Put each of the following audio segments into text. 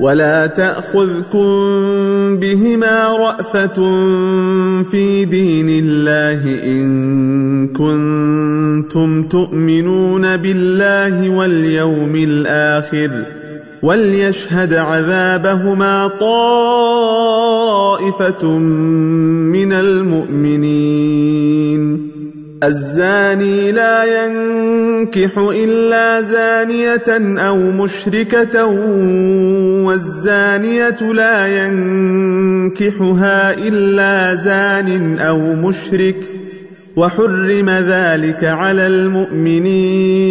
ولا تأخذكم بهما رأفة في دين الله إن كنتم تؤمنون بالله واليوم الآخر وليشهد عذابهما طائفة من المؤمنين الزاني لا ينكح إلا زانية أو مشركة والزانية لا ينكحها إلا زان أو مشرك وحرم ذلك على المؤمنين.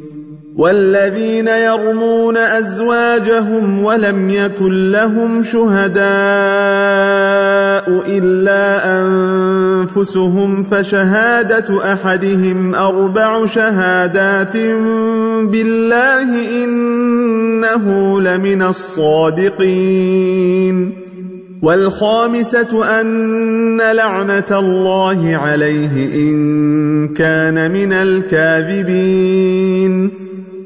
والذين يرمون أزواجهم ولم يكن لهم شهداء إلا أنفسهم فشهادة أحدهم أربع شهادات بالله إنه لمن الصادقين والخامسة أن لعنة الله عليه إن كان من الكاذبين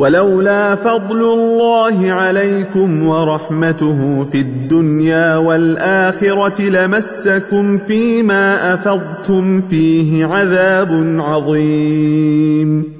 ولولا فضل الله عليكم ورحمته في الدنيا والآخرة لمسكم فيما أفضتم فيه عذاب عظيم.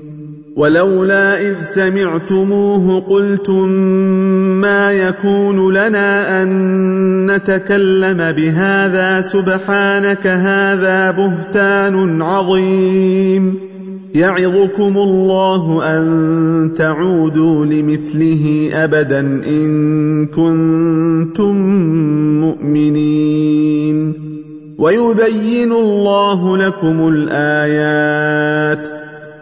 ولولا إذ سمعتموه قلتم ما يكون لنا أن نتكلم بهذا سبحانك هذا بهتان عظيم يعظكم الله أن تعودوا لمثله أبدا إن كنتم مؤمنين ويبين الله لكم الآيات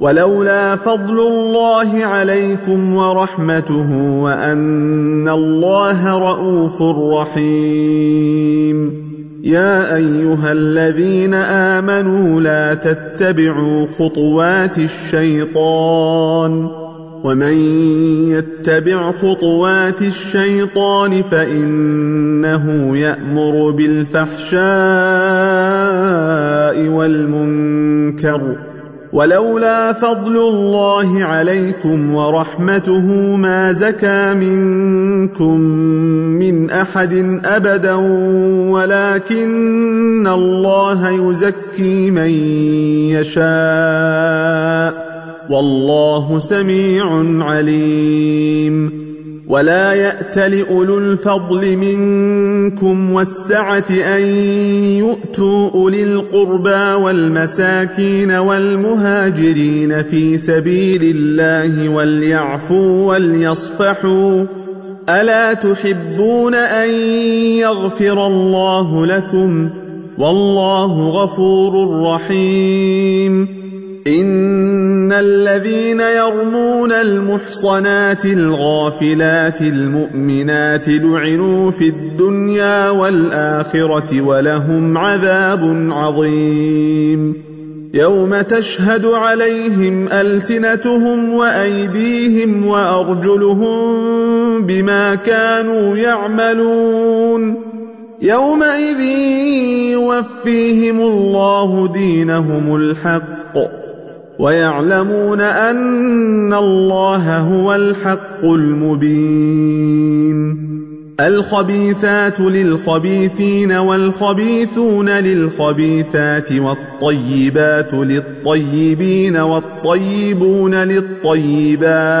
ولولا فضل الله عليكم ورحمته وأن الله رءوف رحيم. يا أيها الذين آمنوا لا تتبعوا خطوات الشيطان. ومن يتبع خطوات الشيطان فإنه يأمر بالفحشاء والمنكر. ولولا فضل الله عليكم ورحمته ما زكى منكم من أحد أبدا ولكن الله يزكي من يشاء. والله سميع عليم. ولا يأت لأولو الفضل منكم والسعة أن يؤتوا اولي القربى والمساكين والمهاجرين في سبيل الله وليعفوا وليصفحوا ألا تحبون أن يغفر الله لكم والله غفور رحيم إن الذين يرمون المحصنات الغافلات المؤمنات لعنوا في الدنيا والآخرة ولهم عذاب عظيم. يوم تشهد عليهم ألسنتهم وأيديهم وأرجلهم بما كانوا يعملون. يومئذ يوفيهم الله دينهم الحق. ويعلمون أن الله هو الحق المبين. الخبيثات للخبيثين والخبيثون للخبيثات والطيبات للطيبين والطيبون للطيبات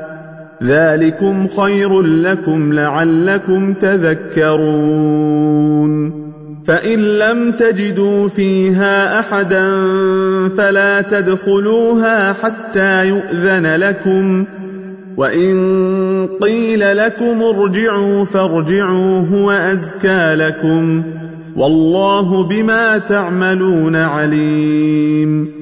ذلكم خير لكم لعلكم تذكرون فان لم تجدوا فيها احدا فلا تدخلوها حتى يؤذن لكم وان قيل لكم ارجعوا فارجعوا هو ازكى لكم والله بما تعملون عليم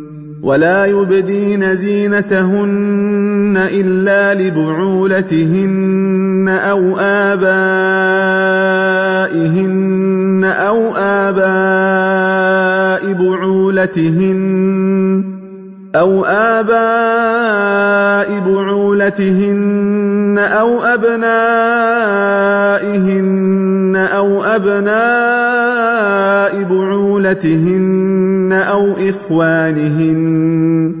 ولا يبدين زينتهن إلا لبعولتهن أو آبائهن أو آباء بعولتهن. أو آباء بعولتهن أو أبنائهن أو أبناء بعولتهن أو إخوانهن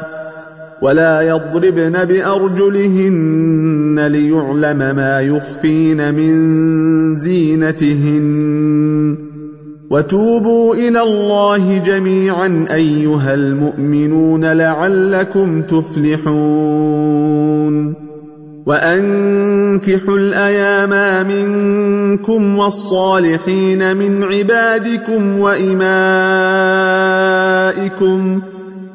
ولا يضربن بأرجلهن ليعلم ما يخفين من زينتهن. وتوبوا إلى الله جميعا أيها المؤمنون لعلكم تفلحون. وأنكحوا الأيام منكم والصالحين من عبادكم وإمائكم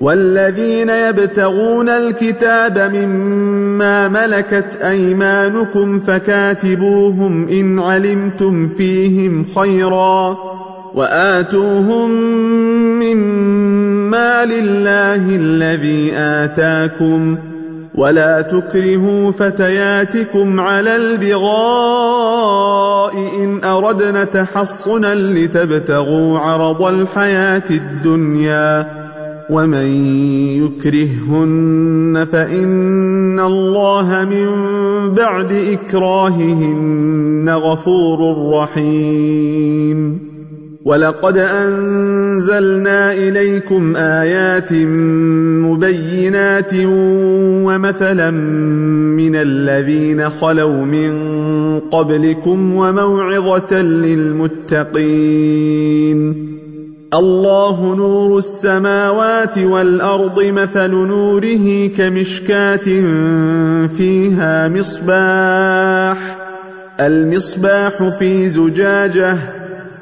والذين يبتغون الكتاب مما ملكت أيمانكم فكاتبوهم إن علمتم فيهم خيرا وآتوهم مما لله الذي آتاكم ولا تكرهوا فتياتكم على البغاء إن أردنا تحصنا لتبتغوا عرض الحياة الدنيا ومن يكرههن فإن الله من بعد إكراههن غفور رحيم. ولقد أنزلنا إليكم آيات مبينات ومثلا من الذين خلوا من قبلكم وموعظة للمتقين. الله نور السماوات والأرض مثل نوره كمشكاة فيها مصباح. المصباح في زجاجة.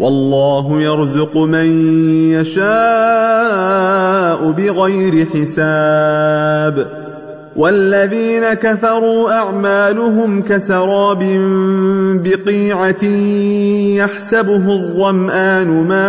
والله يرزق من يشاء بغير حساب. والذين كفروا أعمالهم كسراب بقيعة يحسبه الظمآن ماء.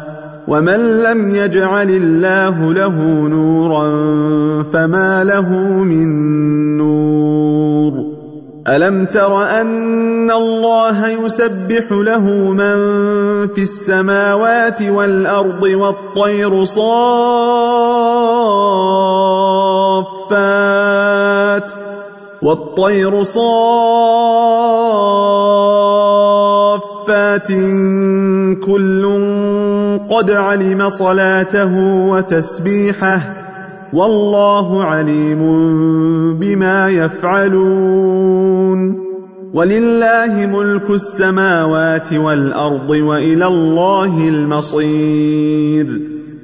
ومن لم يجعل الله له نورا فما له من نور الم تر ان الله يسبح له من في السماوات والارض والطير صافات والطير صافات كل قد علم صلاته وتسبيحه والله عليم بما يفعلون ولله ملك السماوات والارض والى الله المصير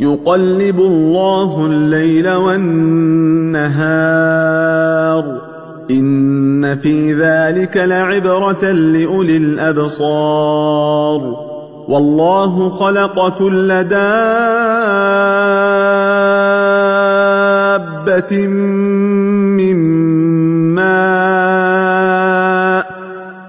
يقلب الله الليل والنهار. إن في ذلك لعبرة لأولي الأبصار. والله خلق كل دابة من ماء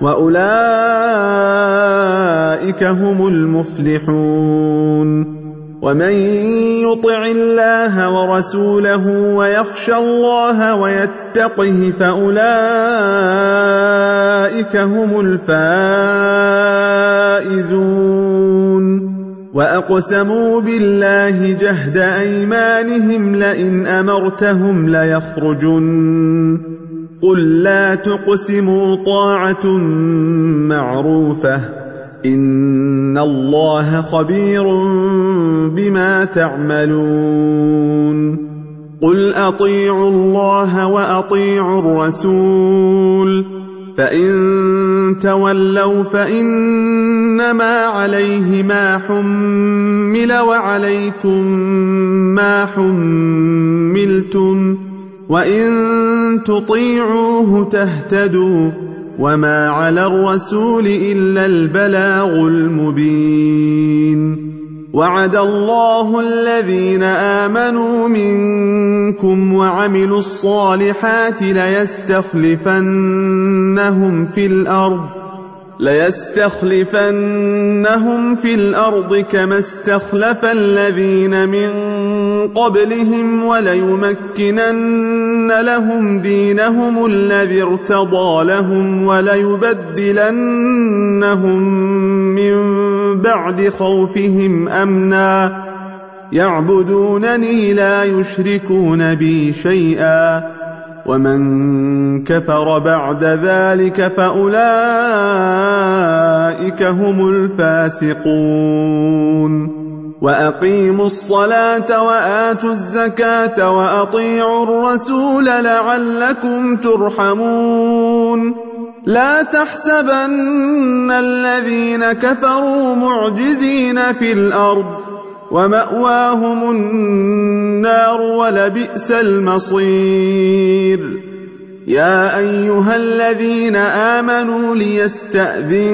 واولئك هم المفلحون ومن يطع الله ورسوله ويخشى الله ويتقه فاولئك هم الفائزون واقسموا بالله جهد ايمانهم لئن امرتهم ليخرجن قل لا تقسموا طاعه معروفه ان الله خبير بما تعملون قل اطيعوا الله واطيعوا الرسول فان تولوا فانما عليه ما حمل وعليكم ما حملتم وان تطيعوه تهتدوا وما على الرسول الا البلاغ المبين وعد الله الذين امنوا منكم وعملوا الصالحات ليستخلفنهم في الأرض ليستخلفنهم في الأرض كما استخلف الذين من قبلهم وليمكنن لهم دينهم الذي ارتضى لهم وليبدلنهم من بعد خوفهم أمنا. يعبدونني لا يشركون بي شيئا. ومن كفر بعد ذلك فأولئك هم الفاسقون. وأقيموا الصلاة وآتوا الزكاة وأطيعوا الرسول لعلكم ترحمون. لا تحسبن الذين كفروا معجزين في الأرض. ومأواهم النار ولبئس المصير. يا أيها الذين آمنوا ليستأذنكم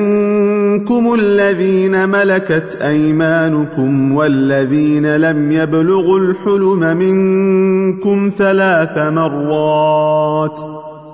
الذين ملكت أيمانكم والذين لم يبلغوا الحلم منكم ثلاث مرات.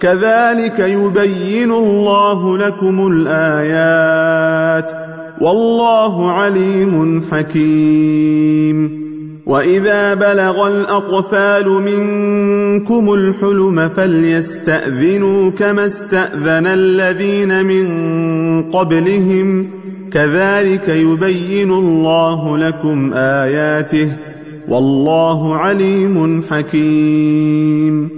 كذلك يبين الله لكم الآيات والله عليم حكيم. وإذا بلغ الأطفال منكم الحلم فليستأذنوا كما استأذن الذين من قبلهم. كذلك يبين الله لكم آياته والله عليم حكيم.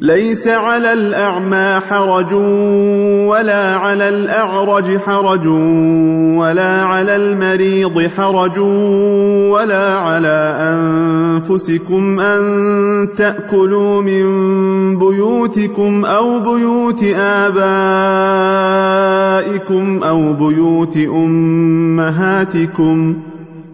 ليس على الأعمى حرج ولا على الأعرج حرج ولا على المريض حرج ولا على أنفسكم أن تأكلوا من بيوتكم أو بيوت آبائكم أو بيوت أمهاتكم